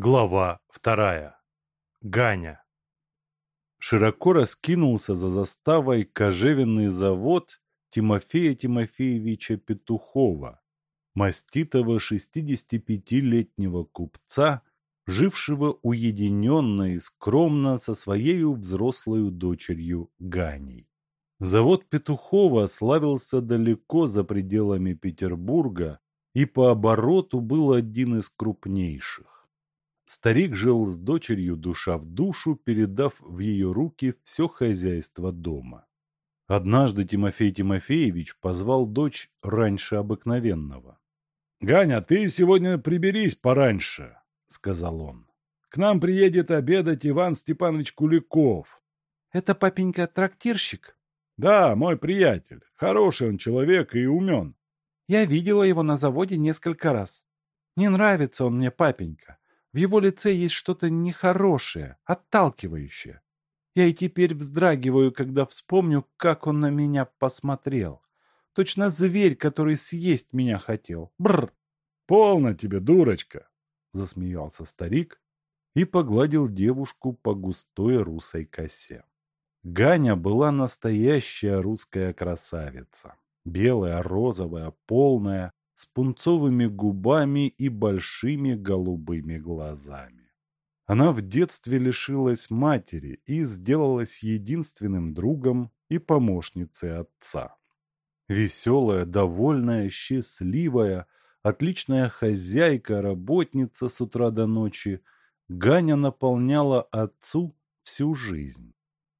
Глава вторая. Ганя. Широко раскинулся за заставой кожевенный завод Тимофея Тимофеевича Петухова, маститого 65-летнего купца, жившего уединенно и скромно со своей взрослой дочерью Ганей. Завод Петухова славился далеко за пределами Петербурга и по обороту был один из крупнейших. Старик жил с дочерью душа в душу, передав в ее руки все хозяйство дома. Однажды Тимофей Тимофеевич позвал дочь раньше обыкновенного. — Ганя, ты сегодня приберись пораньше, — сказал он. — К нам приедет обедать Иван Степанович Куликов. — Это папенька трактирщик? — Да, мой приятель. Хороший он человек и умен. Я видела его на заводе несколько раз. Не нравится он мне, папенька. В его лице есть что-то нехорошее, отталкивающее. Я и теперь вздрагиваю, когда вспомню, как он на меня посмотрел. Точно зверь, который съесть меня хотел. Бррр! Полно тебе, дурочка! Засмеялся старик и погладил девушку по густой русой косе. Ганя была настоящая русская красавица. Белая, розовая, полная, с пунцовыми губами и большими голубыми глазами. Она в детстве лишилась матери и сделалась единственным другом и помощницей отца. Веселая, довольная, счастливая, отличная хозяйка, работница с утра до ночи, Ганя наполняла отцу всю жизнь.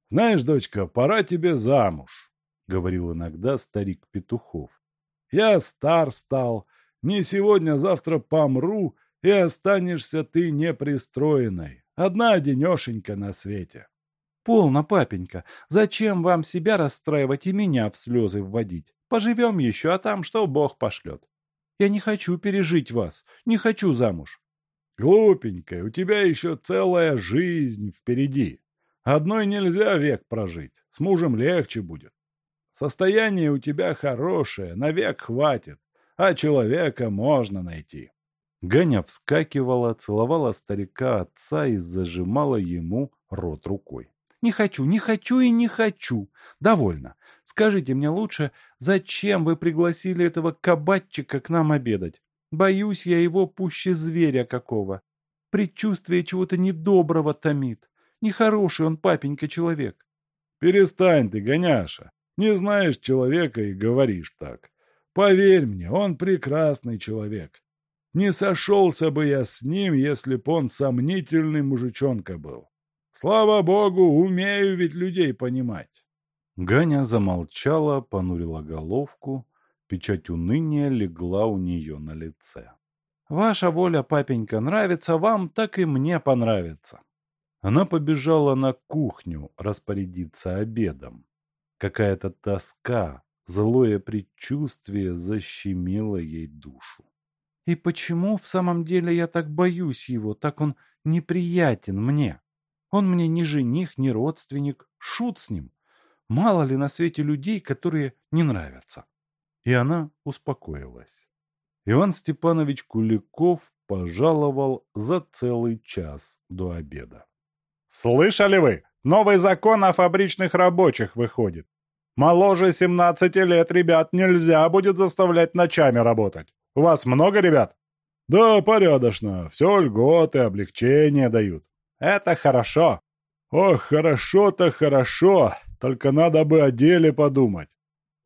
«Знаешь, дочка, пора тебе замуж», — говорил иногда старик Петухов. Я стар стал, не сегодня-завтра помру, и останешься ты непристроенной. Одна денешенька на свете. Полно, папенька, зачем вам себя расстраивать и меня в слезы вводить? Поживем еще, а там что Бог пошлет. Я не хочу пережить вас, не хочу замуж. Глупенькая, у тебя еще целая жизнь впереди. Одной нельзя век прожить, с мужем легче будет. Состояние у тебя хорошее, навек хватит, а человека можно найти. Ганя вскакивала, целовала старика отца и зажимала ему рот рукой. «Не хочу, не хочу и не хочу. Довольно. Скажите мне лучше, зачем вы пригласили этого кабачика к нам обедать? Боюсь я его пуще зверя какого. Предчувствие чего-то недоброго томит. Нехороший он, папенька, человек». «Перестань ты, гоняша. Не знаешь человека и говоришь так. Поверь мне, он прекрасный человек. Не сошелся бы я с ним, если б он сомнительный мужичонка был. Слава богу, умею ведь людей понимать. Ганя замолчала, понурила головку. Печать уныния легла у нее на лице. «Ваша воля, папенька, нравится вам, так и мне понравится». Она побежала на кухню распорядиться обедом. Какая-то тоска, злое предчувствие защемило ей душу. И почему в самом деле я так боюсь его, так он неприятен мне? Он мне ни жених, ни родственник, шут с ним. Мало ли на свете людей, которые не нравятся. И она успокоилась. Иван Степанович Куликов пожаловал за целый час до обеда. «Слышали вы? Новый закон о фабричных рабочих выходит. Моложе 17 лет ребят нельзя будет заставлять ночами работать. У вас много ребят? Да, порядочно. Все льготы, облегчения дают. Это хорошо. Ох, хорошо-то хорошо. Только надо бы о деле подумать.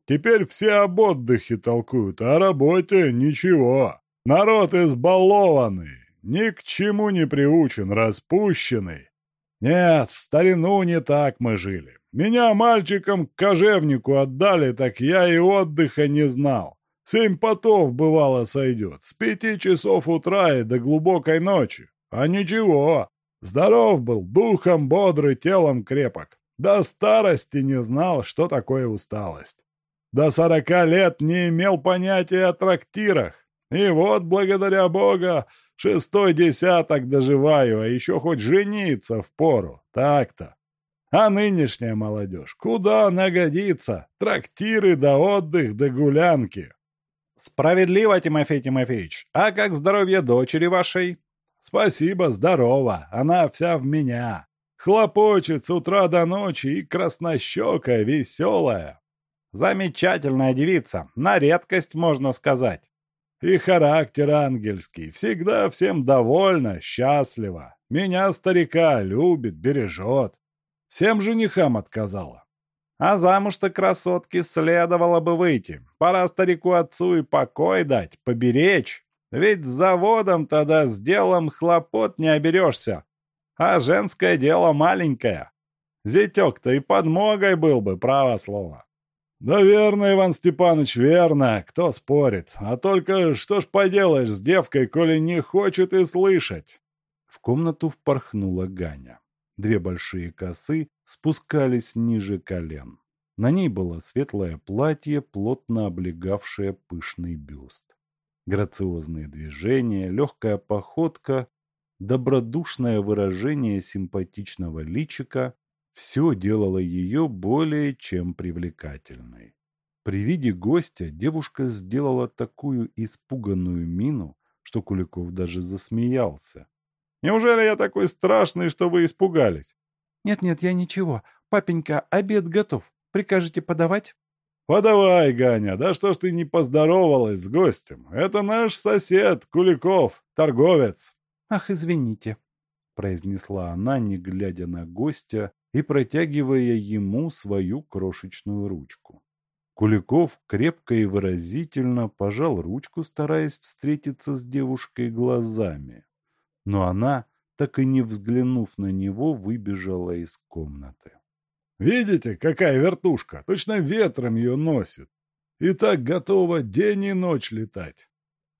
Теперь все об отдыхе толкуют, а о работе ничего. Народ избалованный, ни к чему не приучен, распущенный. Нет, в старину не так мы жили. Меня мальчиком к кожевнику отдали, так я и отдыха не знал. Семь потов, бывало, сойдет. С пяти часов утра и до глубокой ночи. А ничего. Здоров был, духом бодрый, телом крепок. До старости не знал, что такое усталость. До сорока лет не имел понятия о трактирах. И вот, благодаря Бога, Шестой десяток доживаю, а еще хоть жениться в пору. Так-то. А нынешняя молодежь, куда она годится? Трактиры да отдых да гулянки. Справедливо, Тимофей Тимофеевич. А как здоровье дочери вашей? Спасибо, здорово, она вся в меня. Хлопочет с утра до ночи и краснощекая, веселая. Замечательная девица, на редкость, можно сказать. И характер ангельский, всегда всем довольна, счастлива. Меня, старика, любит, бережет. Всем женихам отказала. А замуж-то красотки следовало бы выйти. Пора старику-отцу и покой дать, поберечь. Ведь с заводом тогда с делом хлопот не оберешься. А женское дело маленькое. Зятек-то и подмогой был бы, право слово. Да верно, Иван Степанович, верно. Кто спорит? А только что ж поделаешь с девкой, коли не хочет и слышать? В комнату впорхнула Ганя. Две большие косы спускались ниже колен. На ней было светлое платье, плотно облегавшее пышный бюст. Грациозные движения, легкая походка, добродушное выражение симпатичного личика – все делало ее более чем привлекательной. При виде гостя девушка сделала такую испуганную мину, что Куликов даже засмеялся. «Неужели я такой страшный, что вы испугались?» «Нет-нет, я ничего. Папенька, обед готов. Прикажете подавать?» «Подавай, Ганя, да что ж ты не поздоровалась с гостем? Это наш сосед, Куликов, торговец». «Ах, извините», — произнесла она, не глядя на гостя и протягивая ему свою крошечную ручку. Куликов крепко и выразительно пожал ручку, стараясь встретиться с девушкой глазами. Но она, так и не взглянув на него, выбежала из комнаты. Видите, какая вертушка? Точно ветром ее носит. И так готова день и ночь летать.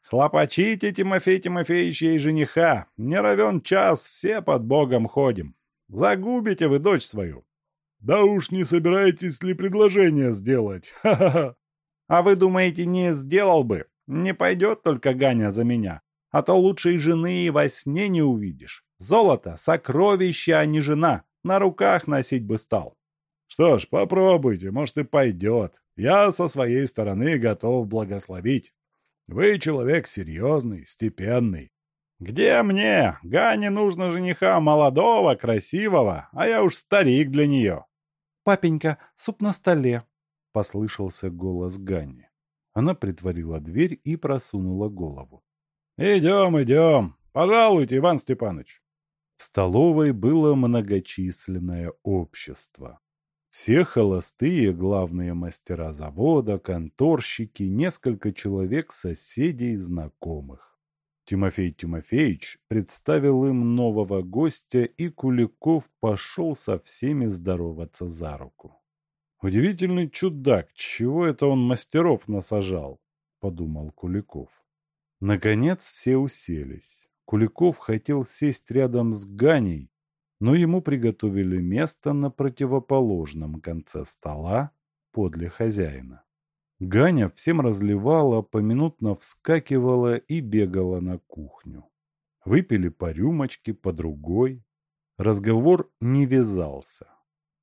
Хлопочите, Тимофей Тимофеевич, ей жениха. Не равен час, все под Богом ходим. Загубите вы дочь свою. Да уж не собираетесь ли предложение сделать? Ха-ха-ха. А вы думаете, не сделал бы? Не пойдет только Ганя за меня. А то лучшей жены и во сне не увидишь. Золото — сокровище, а не жена. На руках носить бы стал. Что ж, попробуйте, может и пойдет. Я со своей стороны готов благословить. Вы человек серьезный, степенный. Где мне? Гане нужно жениха молодого, красивого, а я уж старик для нее. Папенька, суп на столе, послышался голос Гани. Она притворила дверь и просунула голову. «Идем, идем. Пожалуйте, Иван Степанович». В столовой было многочисленное общество. Все холостые главные мастера завода, конторщики, несколько человек соседей, знакомых. Тимофей Тимофеевич представил им нового гостя, и Куликов пошел со всеми здороваться за руку. «Удивительный чудак, чего это он мастеров насажал?» – подумал Куликов. Наконец все уселись. Куликов хотел сесть рядом с Ганей, но ему приготовили место на противоположном конце стола подле хозяина. Ганя всем разливала, поминутно вскакивала и бегала на кухню. Выпили по рюмочке, по другой. Разговор не вязался.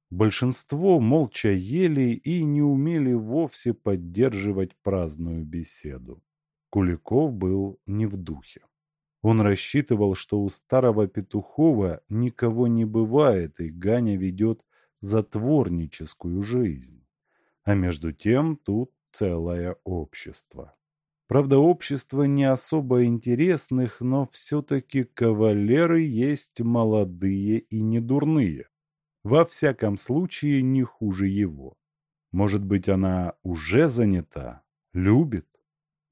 Большинство молча ели и не умели вовсе поддерживать праздную беседу. Куликов был не в духе. Он рассчитывал, что у старого Петухова никого не бывает, и Ганя ведет затворническую жизнь. А между тем тут целое общество. Правда, общество не особо интересных, но все-таки кавалеры есть молодые и недурные. Во всяком случае, не хуже его. Может быть, она уже занята, любит?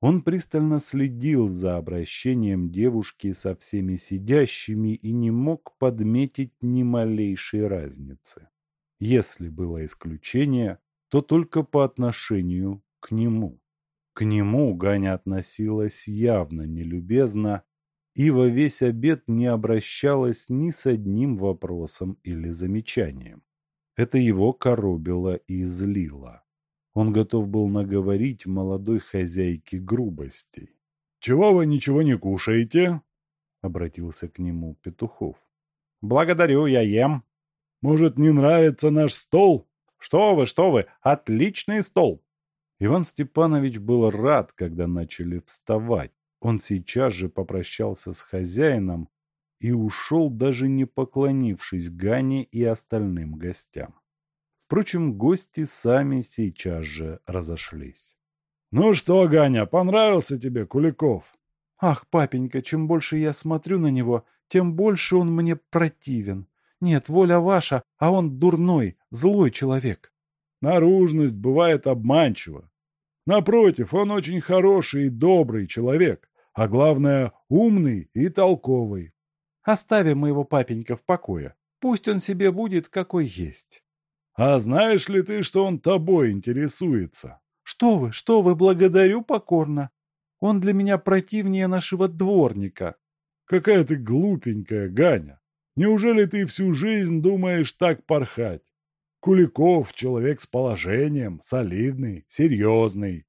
Он пристально следил за обращением девушки со всеми сидящими и не мог подметить ни малейшей разницы. Если было исключение, то только по отношению к нему. К нему Ганя относилась явно нелюбезно и во весь обед не обращалась ни с одним вопросом или замечанием. Это его коробило и злило. Он готов был наговорить молодой хозяйке грубостей. «Чего вы ничего не кушаете?» — обратился к нему Петухов. «Благодарю, я ем». «Может, не нравится наш стол?» «Что вы, что вы, отличный стол!» Иван Степанович был рад, когда начали вставать. Он сейчас же попрощался с хозяином, и ушел, даже не поклонившись Гане и остальным гостям. Впрочем, гости сами сейчас же разошлись. «Ну что, Ганя, понравился тебе Куликов?» «Ах, папенька, чем больше я смотрю на него, тем больше он мне противен. Нет, воля ваша, а он дурной, злой человек». «Наружность бывает обманчива. Напротив, он очень хороший и добрый человек, а главное, умный и толковый». «Оставим моего папенька в покое. Пусть он себе будет, какой есть». А знаешь ли ты, что он тобой интересуется? Что вы, что вы, благодарю покорно. Он для меня противнее нашего дворника. Какая ты глупенькая, Ганя. Неужели ты всю жизнь думаешь так порхать? Куликов — человек с положением, солидный, серьезный.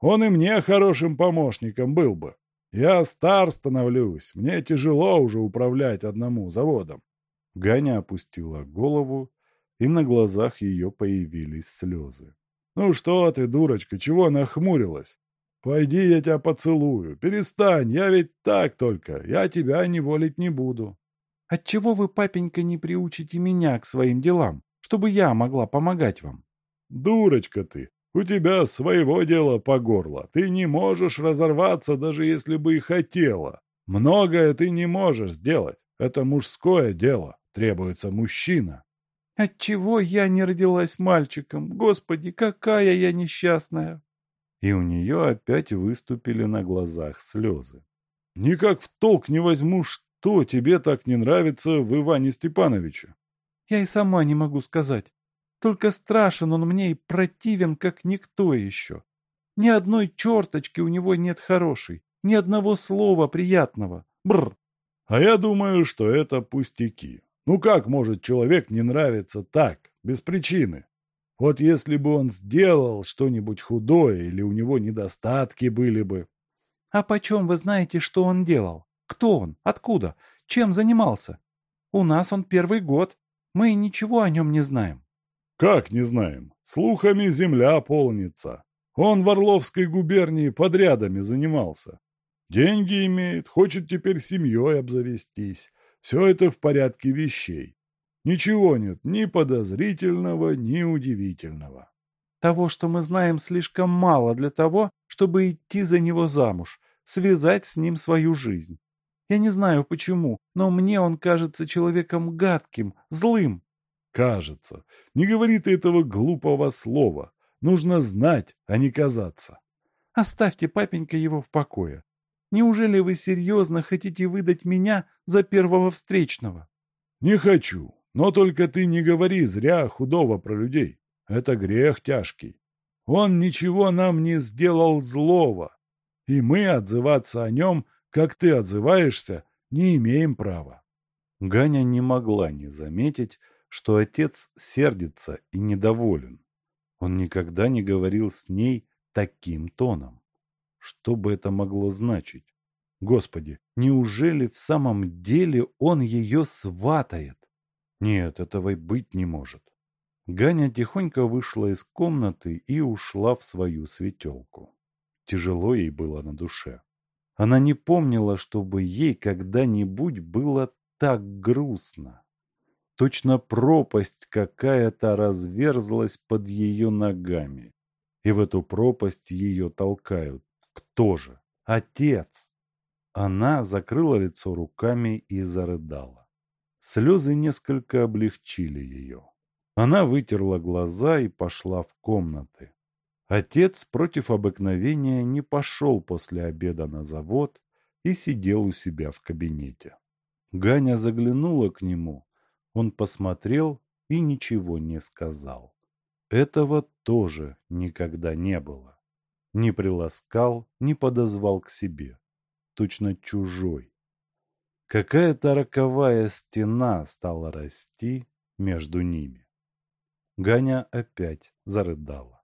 Он и мне хорошим помощником был бы. Я стар становлюсь, мне тяжело уже управлять одному заводом. Ганя опустила голову и на глазах ее появились слезы. «Ну что ты, дурочка, чего нахмурилась? Пойди, я тебя поцелую. Перестань, я ведь так только, я тебя не волить не буду». «Отчего вы, папенька, не приучите меня к своим делам, чтобы я могла помогать вам?» «Дурочка ты, у тебя своего дела по горло. Ты не можешь разорваться, даже если бы и хотела. Многое ты не можешь сделать. Это мужское дело. Требуется мужчина. Отчего я не родилась мальчиком? Господи, какая я несчастная!» И у нее опять выступили на глазах слезы. «Никак в толк не возьму, что тебе так не нравится в Иване Степановиче?» «Я и сама не могу сказать. Только страшен он мне и противен, как никто еще. Ни одной черточки у него нет хорошей, ни одного слова приятного. Бррр!» «А я думаю, что это пустяки. Ну как может человек не нравиться так, без причины? Вот если бы он сделал что-нибудь худое или у него недостатки были бы. А почем вы знаете, что он делал? Кто он? Откуда? Чем занимался? У нас он первый год. Мы ничего о нем не знаем. Как не знаем? Слухами земля полнится. Он в Орловской губернии подрядами занимался. Деньги имеет, хочет теперь семьей обзавестись. Все это в порядке вещей. Ничего нет ни подозрительного, ни удивительного. Того, что мы знаем, слишком мало для того, чтобы идти за него замуж, связать с ним свою жизнь. Я не знаю почему, но мне он кажется человеком гадким, злым. Кажется. Не говори ты этого глупого слова. Нужно знать, а не казаться. Оставьте, папенька, его в покое. Неужели вы серьезно хотите выдать меня за первого встречного? Не хочу. Но только ты не говори зря худого про людей. Это грех тяжкий. Он ничего нам не сделал злого. И мы отзываться о нем, как ты отзываешься, не имеем права. Ганя не могла не заметить, что отец сердится и недоволен. Он никогда не говорил с ней таким тоном. Что бы это могло значить? Господи, неужели в самом деле он ее сватает? Нет, этого и быть не может. Ганя тихонько вышла из комнаты и ушла в свою светелку. Тяжело ей было на душе. Она не помнила, чтобы ей когда-нибудь было так грустно. Точно пропасть какая-то разверзлась под ее ногами. И в эту пропасть ее толкают. Кто же? Отец. Она закрыла лицо руками и зарыдала. Слезы несколько облегчили ее. Она вытерла глаза и пошла в комнаты. Отец против обыкновения не пошел после обеда на завод и сидел у себя в кабинете. Ганя заглянула к нему. Он посмотрел и ничего не сказал. Этого тоже никогда не было не приласкал, не подозвал к себе, точно чужой. Какая-то роковая стена стала расти между ними. Ганя опять зарыдала.